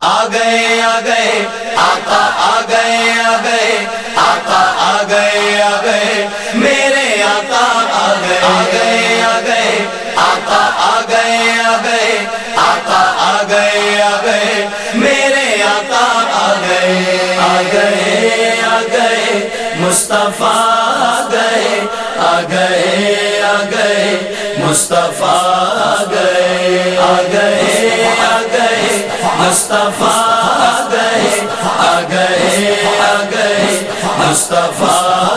آ گئے آ گئے آقا آ گئے آ گئے آقا آ گئے آ گئے میرے آقا آ گئے آ گئے آ گئے آقا آ گئے آ گئے آقا آ گئے آ گئے میرے آقا آ گئے آ گئے آ گئے مصطفیٰ آ گئے آ گئے آ گئے مصطفیٰ آ گئے آ گئے آ گئے مصطفیٰ آ گئے آ گئے آ گئے مصطفیٰ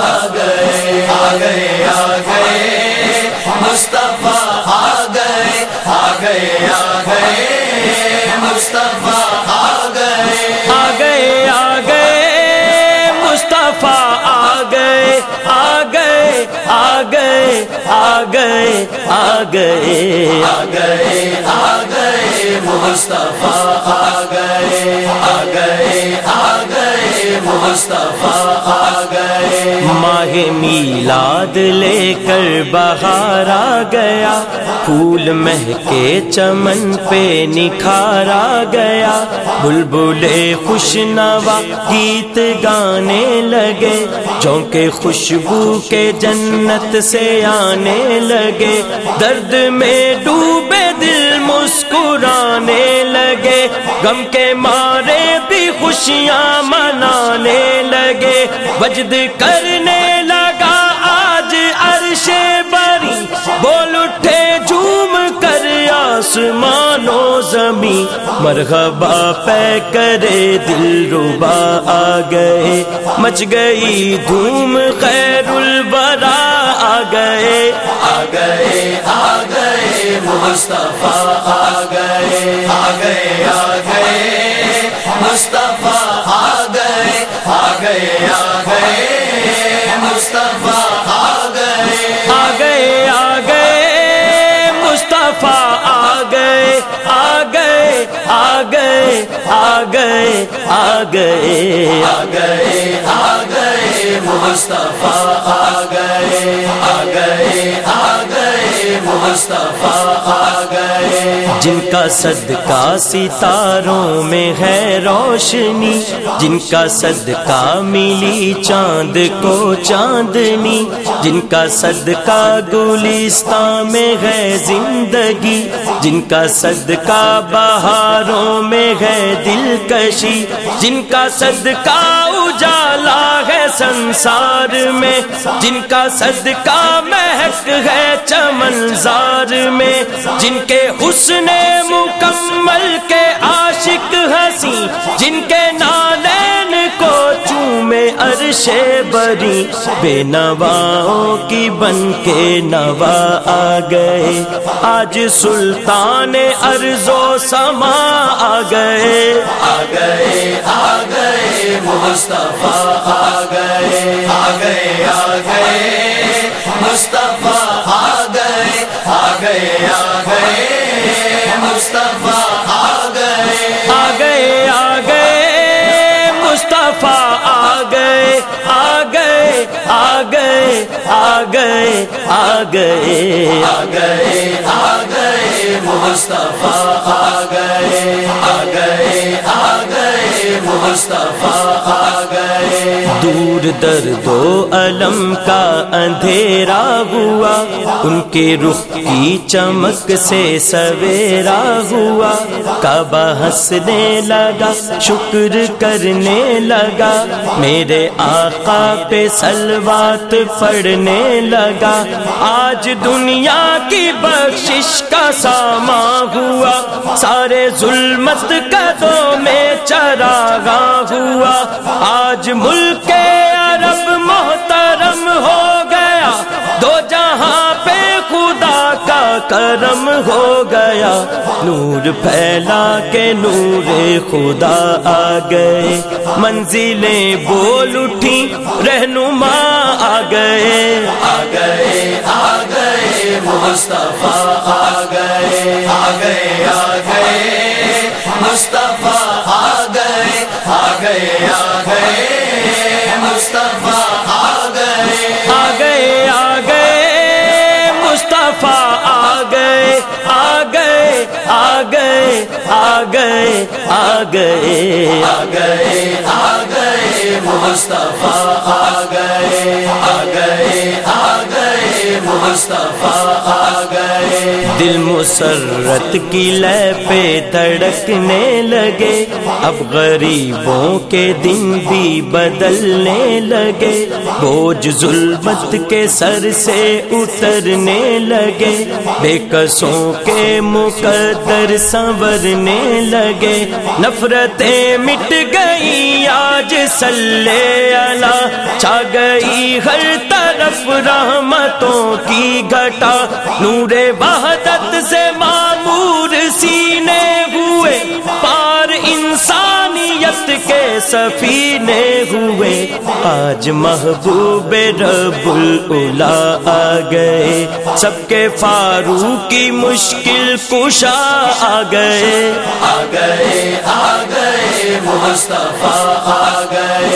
آ گئے آ گئے آ گئے مصطفیٰ آ گئے آ گئے آ گئے مصطفیٰ آ گئے آ گئے آ گئے مصطفیٰ آ گئے آ گئے آ گئے آ گئے آ گئے آ گئے آ گئے مصطفیٰ گئے آ گئے آ گئے مصطفیٰ آ گئے ماہ میلاد لے کر بہار آ گیا، پھول مہکے چمن پہ نکھارا گیا۔ بلبلے خوش نوا گیت گانے لگے چونکہ خوشبو کے جنت سے آنے لگے۔ درد میں ڈوبے مسکرانے لگے، غم کے مارے بھی خوشیاں منانے لگے۔ وجد کرنے لگا، آج عرش بری۔ بول اٹھے، جھوم کر آسمان و زمین۔ مرحبا پہ کرے، دل ربا آ گئے۔ مچ گئی دھوم، خیر البرا آ گئے۔ آ گئے آ گئے۔ مصطفیٰ آ گئے آ گئے آ گئے مصطفیٰ آ گئے آ گئے آ گئے مصطفیٰ آ گئے آ گئے آ گئے مصطفیٰ آ گئے آ گئے آ گئے آ گئے آ گئے آ گئے آ گئے مصطفیٰ آ گئے آ گئے مصطفیٰ آ گئے۔ جن کا صدقہ ستاروں میں ہے روشنی، جن کا صدقہ ملی چاند کو چاندنی، جن کا صدقہ گلستان میں ہے زندگی، جن کا صدقہ بہاروں میں ہے دلکشی، جن کا صدقہ اجالا ہے سنسار میں، جن کا صدقہ مہک ہے چمنزار میں، جن کے حسن مکمل کے عاشق ہنسی جن کے نالین عرش بری بے نواؤں کی بن کے نوا آ گئے۔ آج سلطان ارض و سما آ گئے۔ آ گئے آ گئے، مصطفیٰ آ گئے۔ آ گئے آ گئے، مصطفیٰ آ گئے۔ آ گئے آ گئے، مصطفیٰ آ گئے آ گئے آ گئے آ گئے مصطفیٰ آ گئے آ گئے آ گئے مصطفیٰ آ دور درد و علم کا اندھیرا ہوا۔ ان کے رخ کی چمک سے سویرا ہوا۔ کعبہ ہنسنے لگا، شکر کرنے لگا۔ میرے آقا پہ سلوات پڑنے لگا۔ آج دنیا کی بخشش کا ساما ہوا۔ سارے ظلمت قدوں میں چراغا ہوا۔ آج ملک عرب محترم ہو گیا۔ دو جہاں پہ خدا کا کرم ہو گیا۔ نور پھیلا کے نور خدا آ گئے۔ منزلیں بول اٹھی، رہنما آ گئے۔ آ گئے آ گئے، مصطفیٰ آ گئے آ گئے آ گئے آ گئے آ گئے آ گئے آ گئے آ گئے آ گئے آ گئے مصطفیٰ آ گئے آ گئے آ گئے مصطفیٰ آ دل مسرت کی لے پہ دھڑکنے لگے۔ اب غریبوں کے دن بھی بدلنے لگے۔ بوجھ ظلمت کے سر سے اترنے لگے۔ بے قصوں کے مقدر سنورنے لگے۔ نفرتیں مٹ گئی آج سلے اللہ چھا گئی ہر طرف رحمتوں کی گھٹا۔ نور وحدت سے معمور سینے ہوئے۔ پار انسانیت کے سفینے ہوئے۔ آج محبوب رب الا آ گئے۔ سب کے فاروق کی مشکل کشا آ گئے۔ آ گئے آ گئے مصطفیٰ، آ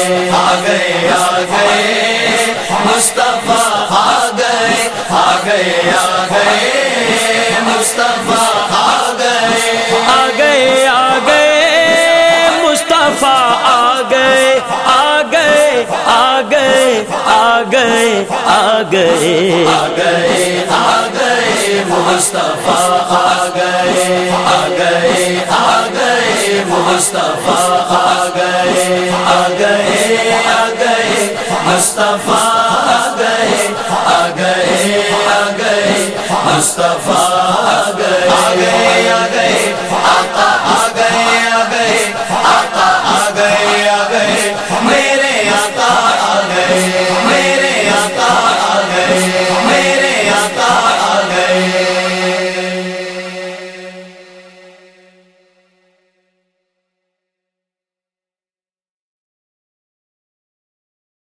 گئے آ گئے آ گئے مصطفیٰ آ گئے آ گئے آ گئے مصطفیٰ آ گئے آ گئے آ گئے مصطفیٰ آ گئے آ گئے آ گئے آ گئے آ گئے آ گئے آ گئے مصطفیٰ آ گئے آ گئے آ گئے مصطفیٰ آ گئے آ گئے آ گئے مصطفیٰ آ گئے آ گئے آ گئے مصطفیٰ آ گئے آ گئے آ گئے آقا آ گئے